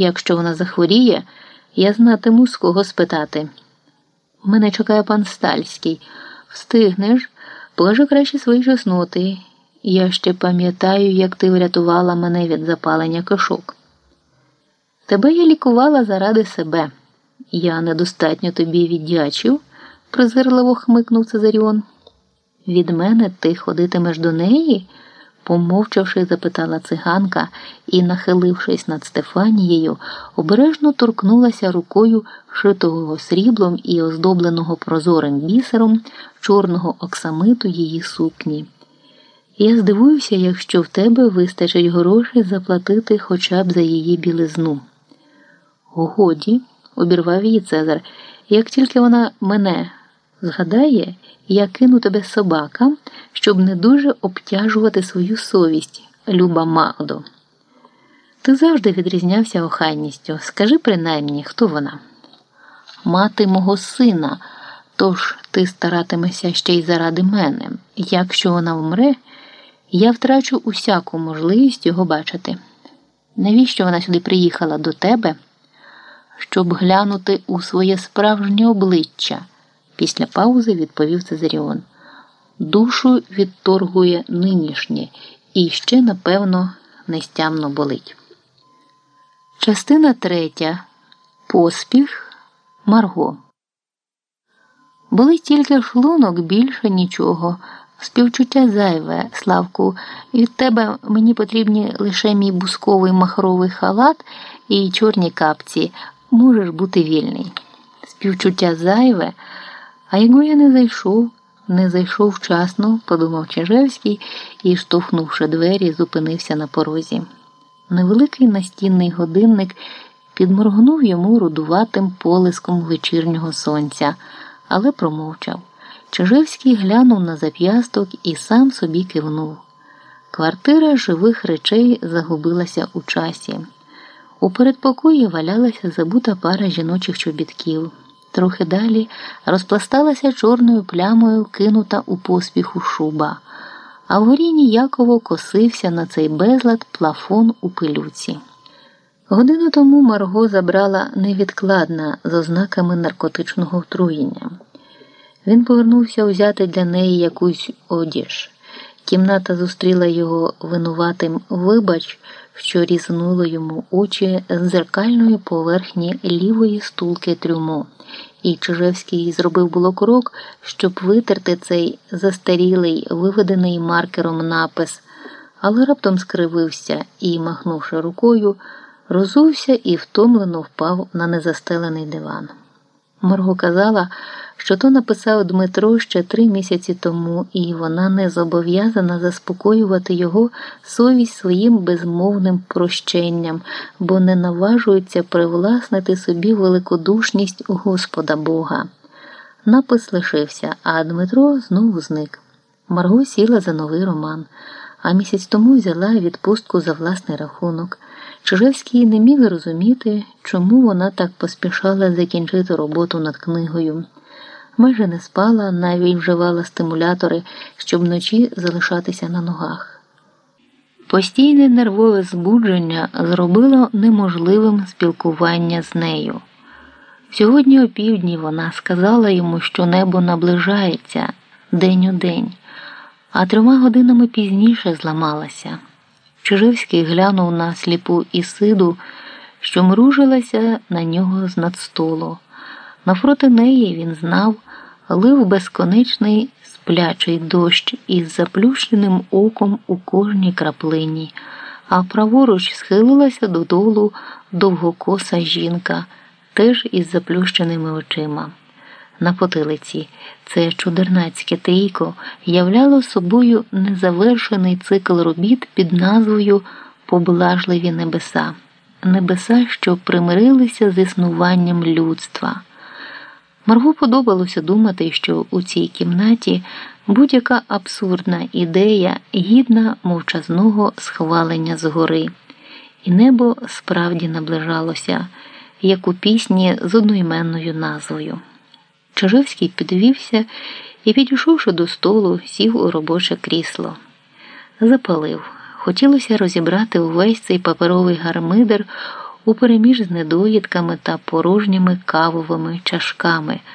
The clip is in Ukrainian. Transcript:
Якщо вона захворіє, я знатиму з кого спитати. Мене чекає пан Стальський. Встигнеш, положи краще свої чесноти. Я ще пам'ятаю, як ти врятувала мене від запалення кишок. Тебе я лікувала заради себе. Я недостатньо тобі віддячив, презирливо хмикнув Цезаріон. Від мене ти ходитимеш до неї? Помовчавши, запитала циганка і, нахилившись над Стефанією, обережно торкнулася рукою шитого сріблом і оздобленого прозорим бісером чорного оксамиту її сукні. Я здивуюся, якщо в тебе вистачить грошей заплатити хоча б за її білизну. Годі, обірвав її Цезар, як тільки вона мене згадає, я кину тебе собакам, щоб не дуже обтяжувати свою совість, люба Магдо. Ти завжди відрізнявся охайністю. Скажи принаймні, хто вона? Мати мого сина, тож ти старатимешся ще й заради мене. Якщо вона вмре, я втрачу усяку можливість його бачити. Навіщо вона сюди приїхала до тебе? Щоб глянути у своє справжнє обличчя, після паузи відповів Цезаріон. Душу відторгує нинішнє і ще, напевно, нестямно болить. Частина третя. Поспіх Марго. Болить тільки шлунок більше нічого. Співчуття зайве, Славку, від тебе мені потрібні лише мій бусковий махровий халат і чорні капці. Можеш бути вільний. Співчуття зайве, а якби я не зайшов, не зайшов вчасно, подумав Чижевський і, штовхнувши двері, зупинився на порозі. Невеликий настінний годинник підморгнув йому рудуватим полиском вечірнього сонця, але промовчав. Чижевський глянув на зап'ясток і сам собі кивнув. Квартира живих речей загубилася у часі. У передпокої валялася забута пара жіночих чобітків. Трохи далі розпласталася чорною плямою кинута у поспіху шуба, а вгорі ніяково косився на цей безлад плафон у пилюці. Годину тому Марго забрала невідкладна з ознаками наркотичного отруєння. Він повернувся взяти для неї якусь одіж. Кімната зустріла його винуватим вибач, що різнуло йому очі з зеркальної поверхні лівої стулки трюмо, і Чижевський зробив було крок, щоб витерти цей застарілий, виведений маркером напис, але раптом скривився і, махнувши рукою, розувся і втомлено впав на незастелений диван. Марго казала, що то написав Дмитро ще три місяці тому, і вона не зобов'язана заспокоювати його совість своїм безмовним прощенням, бо не наважується привласнити собі великодушність Господа Бога. Напис лишився, а Дмитро знову зник. Марго сіла за новий роман, а місяць тому взяла відпустку за власний рахунок. Чижевський не міг зрозуміти, чому вона так поспішала закінчити роботу над книгою. Майже не спала, навіть вживала стимулятори, щоб вночі залишатися на ногах. Постійне нервове збудження зробило неможливим спілкування з нею. Сьогодні опівдні вона сказала йому, що небо наближається день у день, а трьома годинами пізніше зламалася. Чижевський глянув на сліпу Ісиду, що мружилася на нього з надстолу. Навпроти неї він знав, лив безконечний сплячий дощ із заплющеним оком у кожній краплині, а праворуч схилилася додолу довгокоса жінка, теж із заплющеними очима. На потилиці це чудернацьке трійко являло собою незавершений цикл робіт під назвою Поблажливі небеса, небеса, що примирилися з існуванням людства. Марго подобалося думати, що у цій кімнаті будь-яка абсурдна ідея гідна мовчазного схвалення згори, і небо справді наближалося, як у пісні з одноіменною назвою. Чижевський підвівся і, підійшовши до столу, сів у робоче крісло. Запалив. Хотілося розібрати увесь цей паперовий гармидер упереміж з недоїдками та порожніми кавовими чашками.